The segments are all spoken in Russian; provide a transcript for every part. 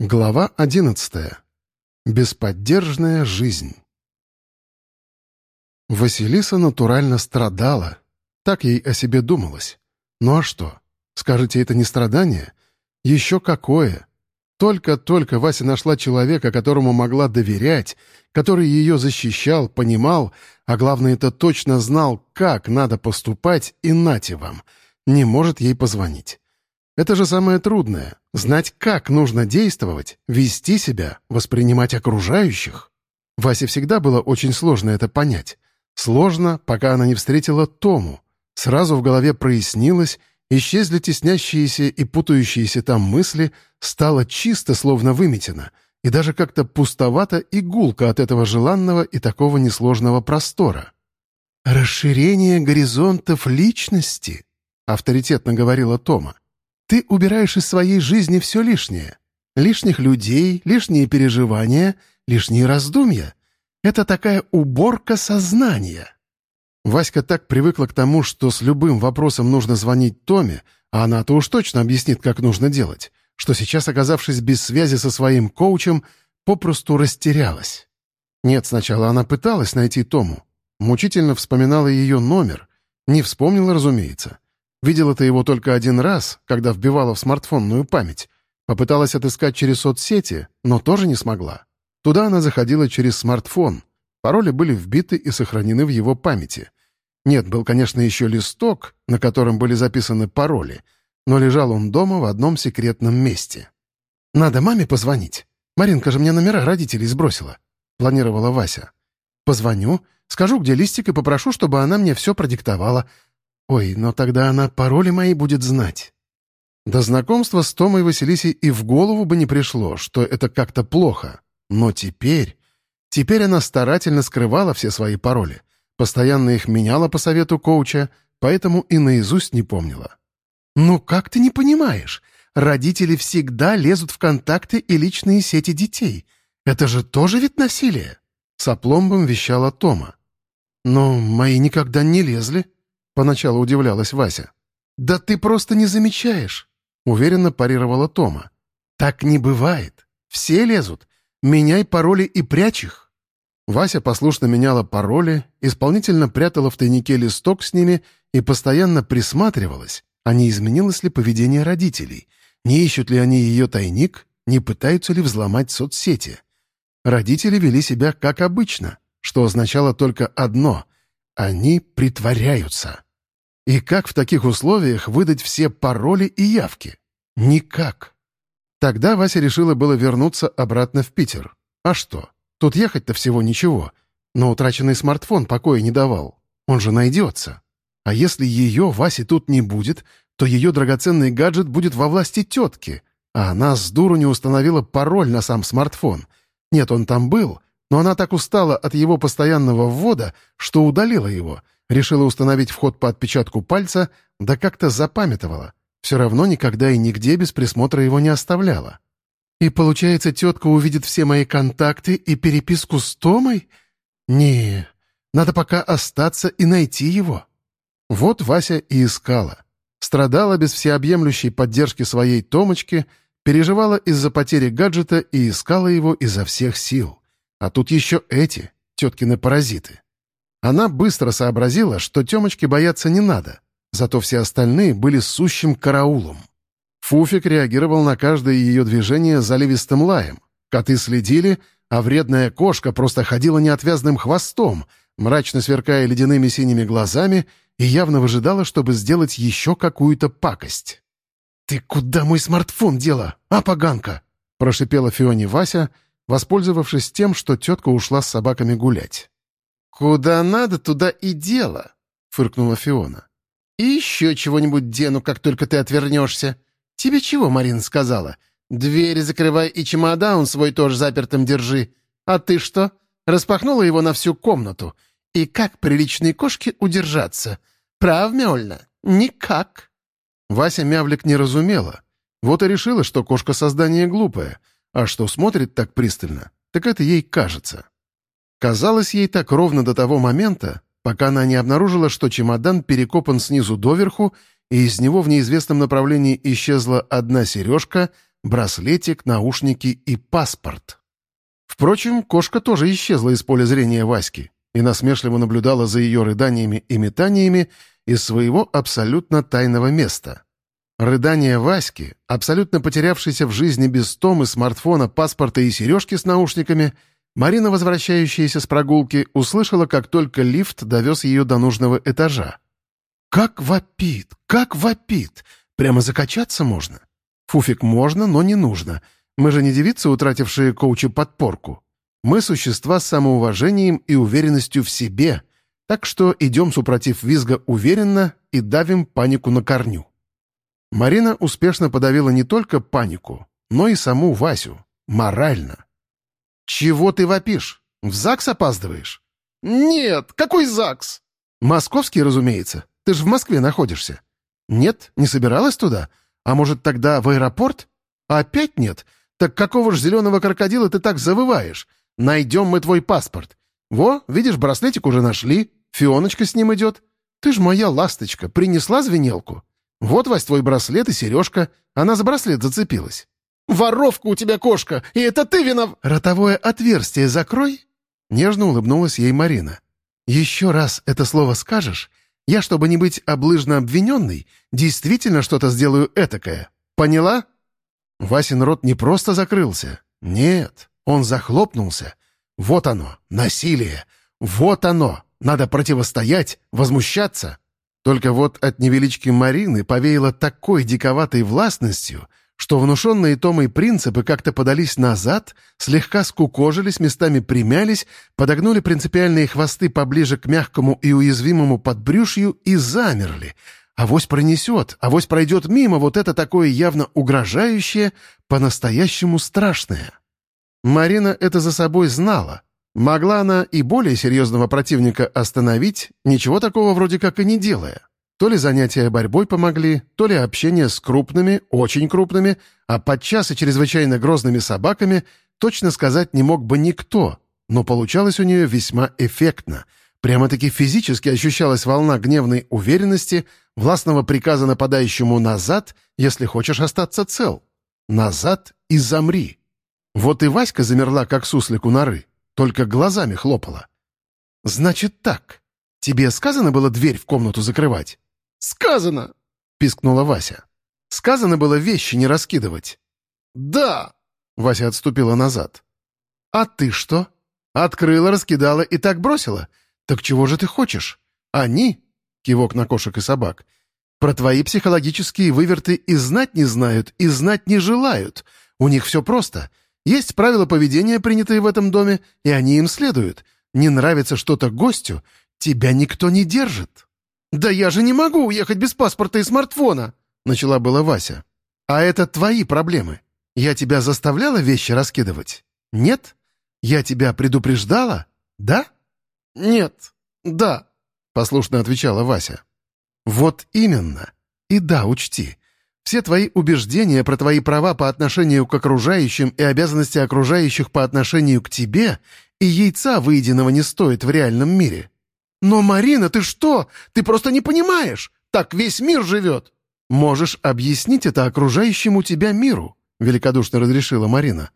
Глава одиннадцатая. Бесподдержная жизнь. Василиса натурально страдала. Так ей о себе думалось. Ну а что? Скажете, это не страдание? Еще какое! Только-только Вася нашла человека, которому могла доверять, который ее защищал, понимал, а главное, это точно знал, как надо поступать, и нате вам. Не может ей позвонить. Это же самое трудное — знать, как нужно действовать, вести себя, воспринимать окружающих. Васе всегда было очень сложно это понять. Сложно, пока она не встретила Тому. Сразу в голове прояснилось, исчезли теснящиеся и путающиеся там мысли, стало чисто, словно выметено, и даже как-то пустовато и гулко от этого желанного и такого несложного простора. «Расширение горизонтов личности», — авторитетно говорила Тома. Ты убираешь из своей жизни все лишнее. Лишних людей, лишние переживания, лишние раздумья. Это такая уборка сознания. Васька так привыкла к тому, что с любым вопросом нужно звонить Томе, а она-то уж точно объяснит, как нужно делать, что сейчас, оказавшись без связи со своим коучем, попросту растерялась. Нет, сначала она пыталась найти Тому. Мучительно вспоминала ее номер. Не вспомнила, разумеется. Видела-то его только один раз, когда вбивала в смартфонную память. Попыталась отыскать через соцсети, но тоже не смогла. Туда она заходила через смартфон. Пароли были вбиты и сохранены в его памяти. Нет, был, конечно, еще листок, на котором были записаны пароли, но лежал он дома в одном секретном месте. «Надо маме позвонить. Маринка же мне номера родителей сбросила», — планировала Вася. «Позвоню, скажу, где листик, и попрошу, чтобы она мне все продиктовала. Ой, но тогда она пароли мои будет знать. До знакомства с Томой Василисей и в голову бы не пришло, что это как-то плохо. Но теперь... Теперь она старательно скрывала все свои пароли. Постоянно их меняла по совету коуча, поэтому и наизусть не помнила. «Ну как ты не понимаешь? Родители всегда лезут в контакты и личные сети детей. Это же тоже вид насилия!» С опломбом вещала Тома. «Но мои никогда не лезли», — поначалу удивлялась Вася. «Да ты просто не замечаешь», — уверенно парировала Тома. «Так не бывает. Все лезут. Меняй пароли и прячь их». Вася послушно меняла пароли, исполнительно прятала в тайнике листок с ними и постоянно присматривалась, а не изменилось ли поведение родителей, не ищут ли они ее тайник, не пытаются ли взломать соцсети. Родители вели себя как обычно, что означало только одно они притворяются. И как в таких условиях выдать все пароли и явки? Никак. Тогда Вася решила было вернуться обратно в Питер. А что? Тут ехать-то всего ничего. Но утраченный смартфон покоя не давал. Он же найдется. А если ее, Васи, тут не будет, то ее драгоценный гаджет будет во власти тетки. А она с дуру не установила пароль на сам смартфон. Нет, он там был, но она так устала от его постоянного ввода, что удалила его, решила установить вход по отпечатку пальца, да как-то запамятовала. Все равно никогда и нигде без присмотра его не оставляла. И получается, тетка увидит все мои контакты и переписку с Томой? Не, надо пока остаться и найти его. Вот Вася и искала. Страдала без всеобъемлющей поддержки своей Томочки, переживала из-за потери гаджета и искала его изо всех сил. А тут еще эти, теткины паразиты. Она быстро сообразила, что Темочке бояться не надо, зато все остальные были сущим караулом. Фуфик реагировал на каждое ее движение заливистым лаем. Коты следили, а вредная кошка просто ходила неотвязным хвостом, мрачно сверкая ледяными синими глазами и явно выжидала, чтобы сделать еще какую-то пакость. «Ты куда мой смартфон дела, а, поганка?» — прошипела Фионе Вася, воспользовавшись тем, что тетка ушла с собаками гулять. «Куда надо, туда и дело», — фыркнула Фиона. «И еще чего-нибудь дену, как только ты отвернешься. Тебе чего, Марина сказала? Двери закрывай и чемодан свой тоже запертым держи. А ты что? Распахнула его на всю комнату. И как приличной кошке удержаться? Прав, Мёльна? Никак». Вася Мявлик не разумела. Вот и решила, что кошка создание глупое — а что смотрит так пристально, так это ей кажется. Казалось ей так ровно до того момента, пока она не обнаружила, что чемодан перекопан снизу доверху, и из него в неизвестном направлении исчезла одна сережка, браслетик, наушники и паспорт. Впрочем, кошка тоже исчезла из поля зрения Васьки и насмешливо наблюдала за ее рыданиями и метаниями из своего абсолютно тайного места. Рыдание Васьки, абсолютно потерявшейся в жизни без томы, смартфона, паспорта и сережки с наушниками, Марина, возвращающаяся с прогулки, услышала, как только лифт довез ее до нужного этажа. «Как вопит! Как вопит! Прямо закачаться можно!» «Фуфик можно, но не нужно. Мы же не девицы, утратившие коучи подпорку. Мы существа с самоуважением и уверенностью в себе, так что идем супротив визга уверенно и давим панику на корню». Марина успешно подавила не только панику, но и саму Васю. Морально. «Чего ты вопишь? В ЗАГС опаздываешь?» «Нет, какой ЗАГС?» «Московский, разумеется. Ты же в Москве находишься». «Нет, не собиралась туда? А может, тогда в аэропорт?» «Опять нет? Так какого ж зеленого крокодила ты так завываешь? Найдем мы твой паспорт. Во, видишь, браслетик уже нашли. Фионочка с ним идет. Ты ж моя ласточка, принесла звенелку. Вот, Вась, твой браслет и сережка. Она за браслет зацепилась». «Воровка у тебя кошка, и это ты винов...» «Ротовое отверстие закрой!» Нежно улыбнулась ей Марина. «Еще раз это слово скажешь, я, чтобы не быть облыжно обвиненной, действительно что-то сделаю этакое. Поняла?» Васин рот не просто закрылся. Нет, он захлопнулся. Вот оно, насилие. Вот оно. Надо противостоять, возмущаться. Только вот от невелички Марины повеяло такой диковатой властностью — что внушенные Томой принципы как-то подались назад, слегка скукожились, местами примялись, подогнули принципиальные хвосты поближе к мягкому и уязвимому подбрюшью и замерли. Авось пронесет, авось пройдет мимо вот это такое явно угрожающее, по-настоящему страшное. Марина это за собой знала. Могла она и более серьезного противника остановить, ничего такого вроде как и не делая. То ли занятия борьбой помогли, то ли общение с крупными, очень крупными, а подчас и чрезвычайно грозными собаками точно сказать не мог бы никто, но получалось у нее весьма эффектно. Прямо-таки физически ощущалась волна гневной уверенности, властного приказа нападающему назад, если хочешь остаться цел. Назад и замри. Вот и Васька замерла, как суслик у норы, только глазами хлопала. «Значит так. Тебе сказано было дверь в комнату закрывать?» «Сказано!» — пискнула Вася. «Сказано было вещи не раскидывать». «Да!» — Вася отступила назад. «А ты что? Открыла, раскидала и так бросила? Так чего же ты хочешь? Они...» — кивок на кошек и собак. «Про твои психологические выверты и знать не знают, и знать не желают. У них все просто. Есть правила поведения, принятые в этом доме, и они им следуют. Не нравится что-то гостю, тебя никто не держит». «Да я же не могу уехать без паспорта и смартфона!» — начала была Вася. «А это твои проблемы. Я тебя заставляла вещи раскидывать? Нет? Я тебя предупреждала? Да?» «Нет. Да», — послушно отвечала Вася. «Вот именно. И да, учти. Все твои убеждения про твои права по отношению к окружающим и обязанности окружающих по отношению к тебе и яйца выеденного не стоит в реальном мире. «Но, Марина, ты что? Ты просто не понимаешь! Так весь мир живет!» «Можешь объяснить это окружающему тебя миру», — великодушно разрешила Марина,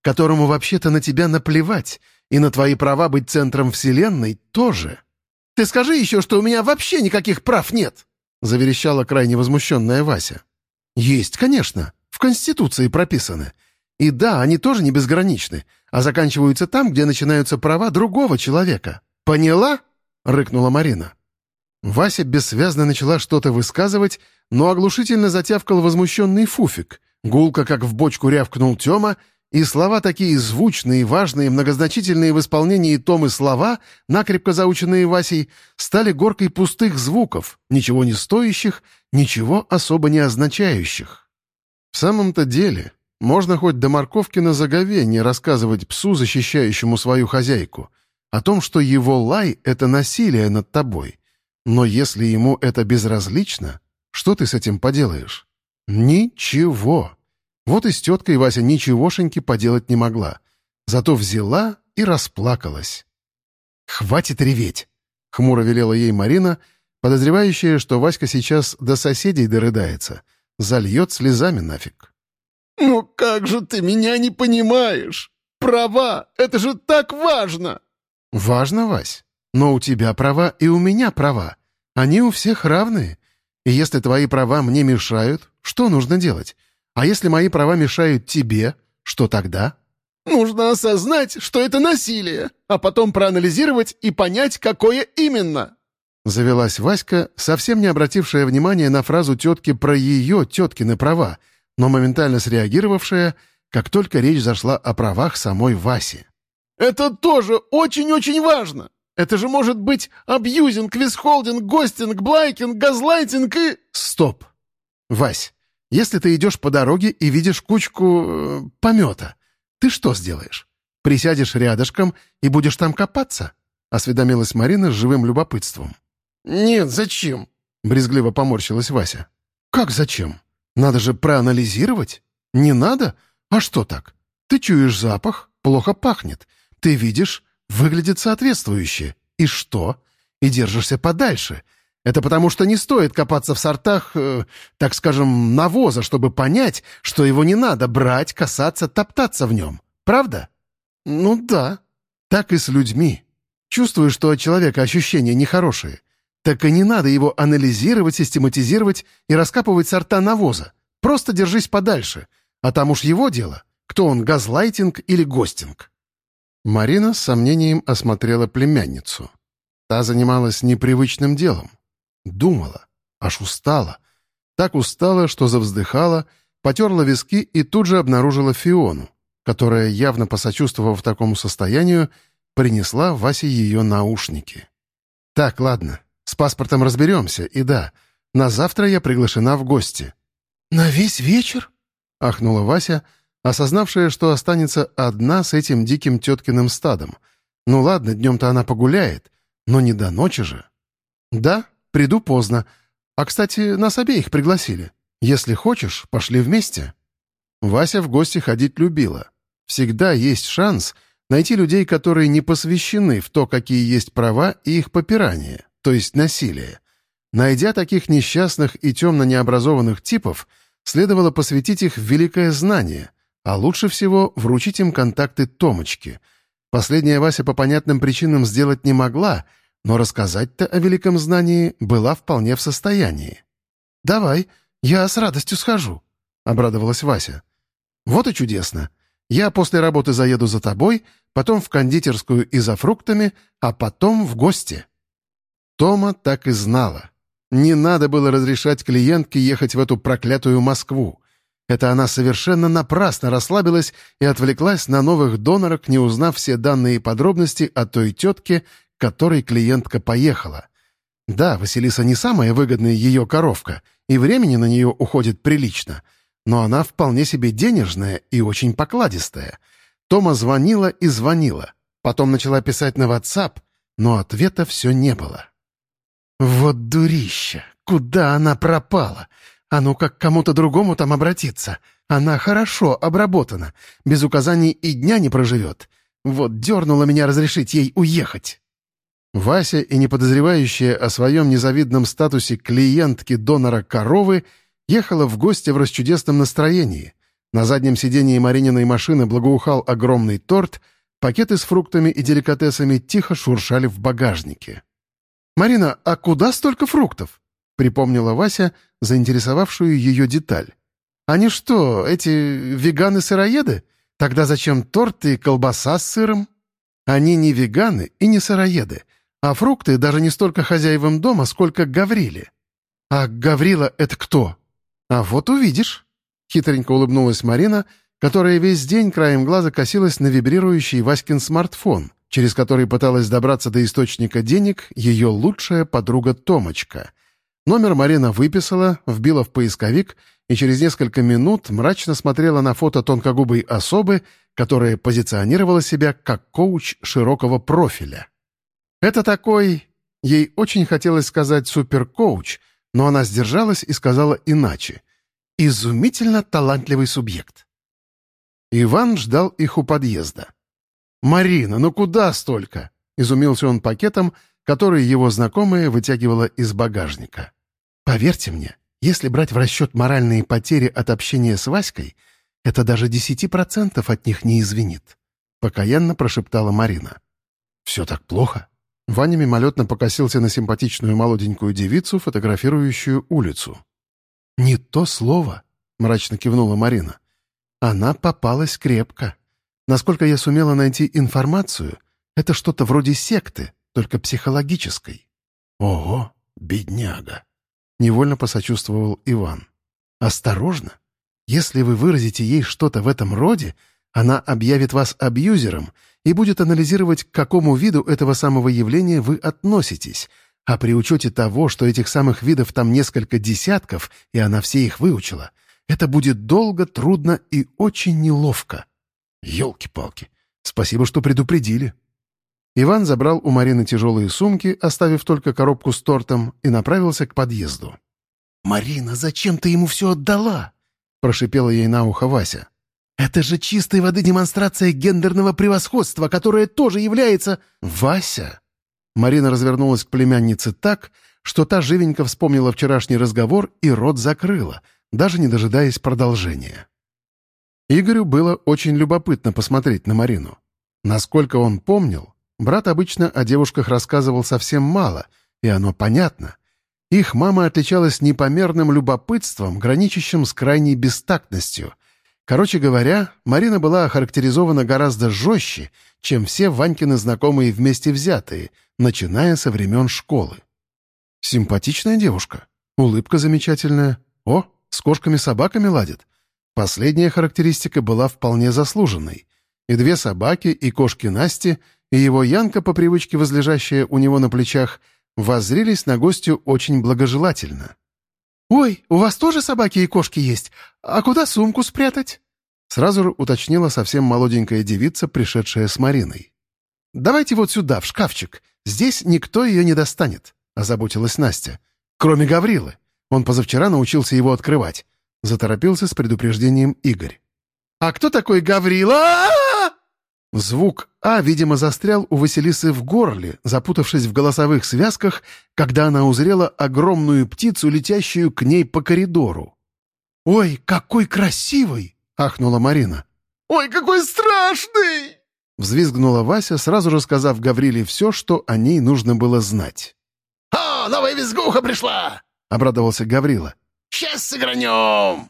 «которому вообще-то на тебя наплевать, и на твои права быть центром Вселенной тоже». «Ты скажи еще, что у меня вообще никаких прав нет!» — заверещала крайне возмущенная Вася. «Есть, конечно. В Конституции прописаны. И да, они тоже не безграничны, а заканчиваются там, где начинаются права другого человека. Поняла?» — рыкнула Марина. Вася бессвязно начала что-то высказывать, но оглушительно затявкал возмущенный фуфик. Гулко, как в бочку, рявкнул Тёма, и слова такие звучные, важные, многозначительные в исполнении Томы слова, накрепко заученные Васей, стали горкой пустых звуков, ничего не стоящих, ничего особо не означающих. В самом-то деле, можно хоть до морковки на заговение рассказывать псу, защищающему свою хозяйку — о том, что его лай — это насилие над тобой. Но если ему это безразлично, что ты с этим поделаешь? Ничего. Вот и с теткой Вася ничегошеньки поделать не могла. Зато взяла и расплакалась. «Хватит реветь!» — хмуро велела ей Марина, подозревающая, что Васька сейчас до соседей дорыдается, зальет слезами нафиг. «Ну как же ты меня не понимаешь? Права! Это же так важно!» «Важно, Вась. Но у тебя права и у меня права. Они у всех равные. И если твои права мне мешают, что нужно делать? А если мои права мешают тебе, что тогда?» «Нужно осознать, что это насилие, а потом проанализировать и понять, какое именно!» Завелась Васька, совсем не обратившая внимания на фразу тетки про ее теткины права, но моментально среагировавшая, как только речь зашла о правах самой Васи. «Это тоже очень-очень важно! Это же может быть абьюзинг, висхолдинг, гостинг, блайкинг, газлайтинг и...» «Стоп! Вась, если ты идешь по дороге и видишь кучку... Э, помета, ты что сделаешь? Присядешь рядышком и будешь там копаться?» — осведомилась Марина с живым любопытством. «Нет, зачем?» — брезгливо поморщилась Вася. «Как зачем? Надо же проанализировать. Не надо? А что так? Ты чуешь запах, плохо пахнет. Ты видишь, выглядит соответствующе. И что? И держишься подальше. Это потому что не стоит копаться в сортах, э, так скажем, навоза, чтобы понять, что его не надо брать, касаться, топтаться в нем. Правда? Ну да. Так и с людьми. Чувствуешь, что от человека ощущения нехорошие. Так и не надо его анализировать, систематизировать и раскапывать сорта навоза. Просто держись подальше. А там уж его дело. Кто он, газлайтинг или гостинг? Марина с сомнением осмотрела племянницу. Та занималась непривычным делом. Думала. Аж устала. Так устала, что завздыхала, потерла виски и тут же обнаружила Фиону, которая, явно посочувствовав такому состоянию, принесла Васе ее наушники. «Так, ладно, с паспортом разберемся, и да, на завтра я приглашена в гости». «На весь вечер?» — ахнула Вася, осознавшая, что останется одна с этим диким теткиным стадом. «Ну ладно, днем-то она погуляет, но не до ночи же». «Да, приду поздно. А, кстати, нас обеих пригласили. Если хочешь, пошли вместе». Вася в гости ходить любила. Всегда есть шанс найти людей, которые не посвящены в то, какие есть права и их попирание то есть насилие. Найдя таких несчастных и темно необразованных типов, следовало посвятить их в великое знание, а лучше всего вручить им контакты Томочки. Последняя Вася по понятным причинам сделать не могла, но рассказать-то о великом знании была вполне в состоянии. «Давай, я с радостью схожу», — обрадовалась Вася. «Вот и чудесно. Я после работы заеду за тобой, потом в кондитерскую и за фруктами, а потом в гости». Тома так и знала. Не надо было разрешать клиентке ехать в эту проклятую Москву. Это она совершенно напрасно расслабилась и отвлеклась на новых донорок, не узнав все данные и подробности о той тетке, которой клиентка поехала. Да, Василиса не самая выгодная ее коровка, и времени на нее уходит прилично, но она вполне себе денежная и очень покладистая. Тома звонила и звонила, потом начала писать на WhatsApp, но ответа все не было. «Вот дурища! Куда она пропала? А ну как кому-то другому там обратиться? Она хорошо обработана, без указаний и дня не проживет. Вот дернула меня разрешить ей уехать». Вася и не подозревающая о своем незавидном статусе клиентки донора коровы ехала в гости в расчудесном настроении. На заднем сидении Марининой машины благоухал огромный торт, пакеты с фруктами и деликатесами тихо шуршали в багажнике. «Марина, а куда столько фруктов?» — припомнила Вася, заинтересовавшую ее деталь. «Они что, эти веганы-сыроеды? Тогда зачем торт и колбаса с сыром?» «Они не веганы и не сыроеды, а фрукты даже не столько хозяевам дома, сколько Гавриле». «А Гаврила — это кто?» «А вот увидишь», — хитренько улыбнулась Марина, которая весь день краем глаза косилась на вибрирующий Васькин смартфон — через который пыталась добраться до источника денег ее лучшая подруга Томочка. Номер Марина выписала, вбила в поисковик и через несколько минут мрачно смотрела на фото тонкогубой особы, которая позиционировала себя как коуч широкого профиля. Это такой... Ей очень хотелось сказать суперкоуч, но она сдержалась и сказала иначе. Изумительно талантливый субъект. Иван ждал их у подъезда. «Марина, ну куда столько?» — изумился он пакетом, который его знакомая вытягивала из багажника. «Поверьте мне, если брать в расчет моральные потери от общения с Васькой, это даже десяти процентов от них не извинит», — покаянно прошептала Марина. «Все так плохо?» Ваня мимолетно покосился на симпатичную молоденькую девицу, фотографирующую улицу. «Не то слово», — мрачно кивнула Марина. «Она попалась крепко. Насколько я сумела найти информацию, это что-то вроде секты, только психологической». «Ого, бедняга!» — невольно посочувствовал Иван. «Осторожно! Если вы выразите ей что-то в этом роде, она объявит вас абьюзером и будет анализировать, к какому виду этого самого явления вы относитесь, а при учете того, что этих самых видов там несколько десятков, и она все их выучила, это будет долго, трудно и очень неловко. Ёлки-палки. Спасибо, что предупредили. Иван забрал у Марины тяжелые сумки, оставив только коробку с тортом, и направился к подъезду. «Марина, зачем ты ему все отдала?» — прошипела ей на ухо Вася. «Это же чистой воды демонстрация гендерного превосходства, которое тоже является...» «Вася!» Марина развернулась к племяннице так, что та живенько вспомнила вчерашний разговор и рот закрыла, даже не дожидаясь продолжения. Игорю было очень любопытно посмотреть на Марину. Насколько он помнил, брат обычно о девушках рассказывал совсем мало, и оно понятно. Их мама отличалась непомерным любопытством, граничащим с крайней бестактностью. Короче говоря, Марина была охарактеризована гораздо жестче, чем все Ванькины знакомые вместе взятые, начиная со времен школы. Симпатичная девушка, улыбка замечательная. О, с кошками-собаками ладит. Последняя характеристика была вполне заслуженной. И две собаки, и кошки Насти, и его Янка, по привычке возлежащая у него на плечах — воззрелись на гостю очень благожелательно. «Ой, у вас тоже собаки и кошки есть? А куда сумку спрятать?» Сразу уточнила совсем молоденькая девица, пришедшая с Мариной. «Давайте вот сюда, в шкафчик. Здесь никто ее не достанет», — озаботилась Настя. «Кроме Гаврилы. Он позавчера научился его открывать», — заторопился с предупреждением Игорь. «А кто такой Гаврила?» Звук «А», видимо, застрял у Василисы в горле, запутавшись в голосовых связках, когда она узрела огромную птицу, летящую к ней по коридору. «Ой, какой красивый!» — ахнула Марина. «Ой, какой страшный!» Взвизгнула Вася, сразу же сказав Гавриле все, что о ней нужно было знать. «О, новая визгуха пришла!» — обрадовался Гаврила. «Сейчас сыгранем!»